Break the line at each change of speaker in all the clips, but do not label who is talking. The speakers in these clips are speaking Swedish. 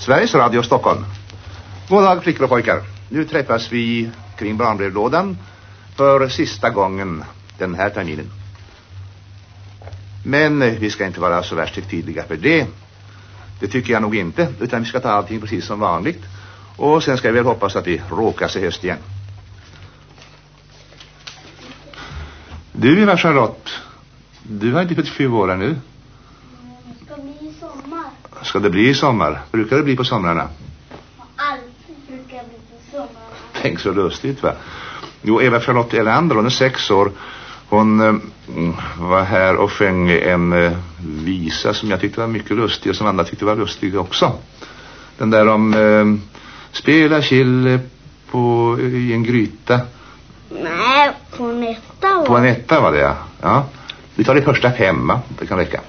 Sveriges Radio Stockholm. God dag flickor och pojkar. Nu träffas vi kring barnbrevlådan för sista gången den här terminen. Men eh, vi ska inte vara så värst tydliga för det. Det tycker jag nog inte. Utan vi ska ta allting precis som vanligt. Och sen ska vi väl hoppas att vi råkas i höst igen. Du Eva Charlotte. Du har inte fått sju år nu.
Det ska bli sommar.
Ska det bli i sommar? Brukar det bli på somrarna?
Alltid brukar det bli på sommarna.
Tänk så lustigt va? Jo, Eva Charlotte Elander, hon är sex år. Hon eh, var här och sjöng en eh, visa som jag tyckte var mycket lustig och som andra tyckte var lustig också. Den där om eh, spela chille på, i en gryta.
Nej, på en etta var
På en etta var det ja. ja. Vi tar det första femma, det kan räcka.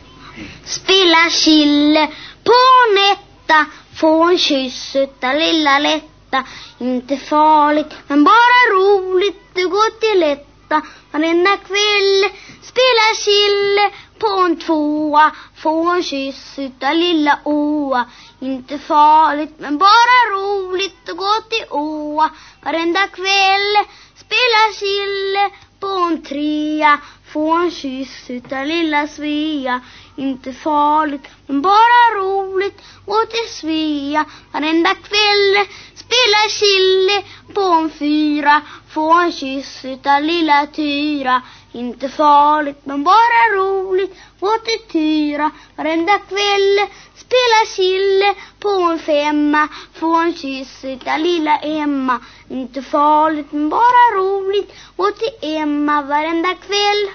Spela chille på en etta. Få en kyss utav lilla lätta. Inte farligt, men bara roligt. Du går till lätta varenda kväll. Spela kille. på en tvåa. Få en kyss utav lilla Åa. Inte farligt, men bara roligt. Du går till Åa varenda kväll. Spela kille på en trea. Få en kyss utav lilla Svea. Inte farligt, men bara roligt. Gå till Svea varenda kväll. Spela chili på en fyra. Få en kyss utav lilla Tyra. Inte farligt, men bara roligt. Gå till Tyra varenda kväll. Spela chille på en femma. Få en kyss utav lilla Emma. Inte farligt, men bara roligt. Gå till Emma varenda kväll.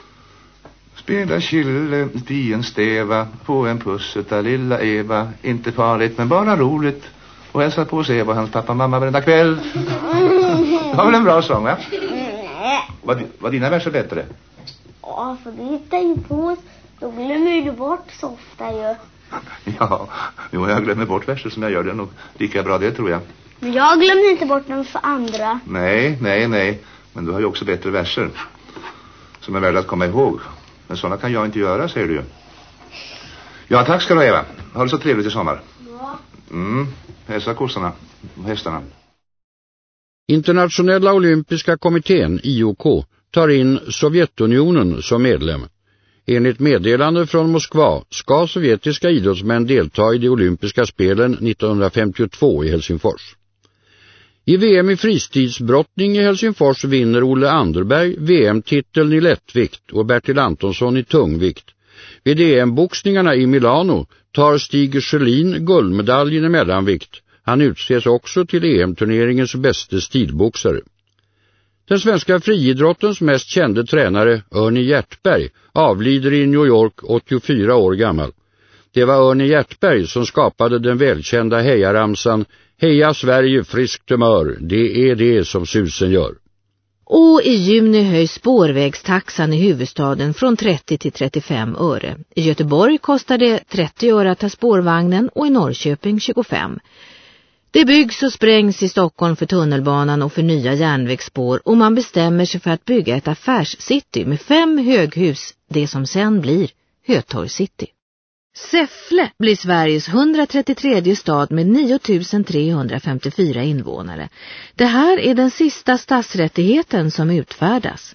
Spela chille i en steva Få en puss utav lilla Eva Inte farligt men bara roligt Och hälsa på oss Eva hans pappa och mamma varenda kväll Det var väl en bra sång va?
Nej.
Var, var dina verser bättre?
Ja, för du hittar ju på Då glömmer du bort så ofta ju.
Ja, jo jag glömmer bort verser som jag gör. Det är nog lika bra det tror jag.
Men jag glömde inte bort dem för andra.
Nej, nej, nej. Men du har ju också bättre verser Som är värda att komma ihåg. Men sådana kan jag inte göra säger du ju. Ja tack ska du ha Eva. Ha det så trevligt i sommar.
Ja.
Mm, hälsa kossorna och hästarna.
Internationella olympiska kommittén, IOK, tar in Sovjetunionen som medlem. Enligt meddelande från Moskva ska sovjetiska idrottsmän delta i de olympiska spelen 1952 i Helsingfors. I VM i fristidsbrottning i Helsingfors vinner Olle Anderberg VM-titeln i lättvikt och Bertil Antonsson i tungvikt. Vid EM-boxningarna i Milano tar Stig Sjölin guldmedaljen i mellanvikt. Han utses också till EM-turneringens bäste stilboxare. Den svenska friidrottens mest kände tränare, Örni Hjärtberg, avlider i New York 84 år gammal. Det var Örni Hjärtberg som skapade den välkända hejaramsan Heja Sverige friskt humör, det är det som susen gör.
Och i juni höjs spårvägstaxan i huvudstaden från 30 till 35 öre. I Göteborg kostar det 30 öre att ta spårvagnen och i Norrköping 25. Det byggs och sprängs i Stockholm för tunnelbanan och för nya järnvägsspår och man bestämmer sig för att bygga ett affärscity med fem höghus, det som sen blir Hötorg City. Säffle blir Sveriges 133 stad med 9354 invånare. Det här är den sista stadsrättigheten som utfärdas.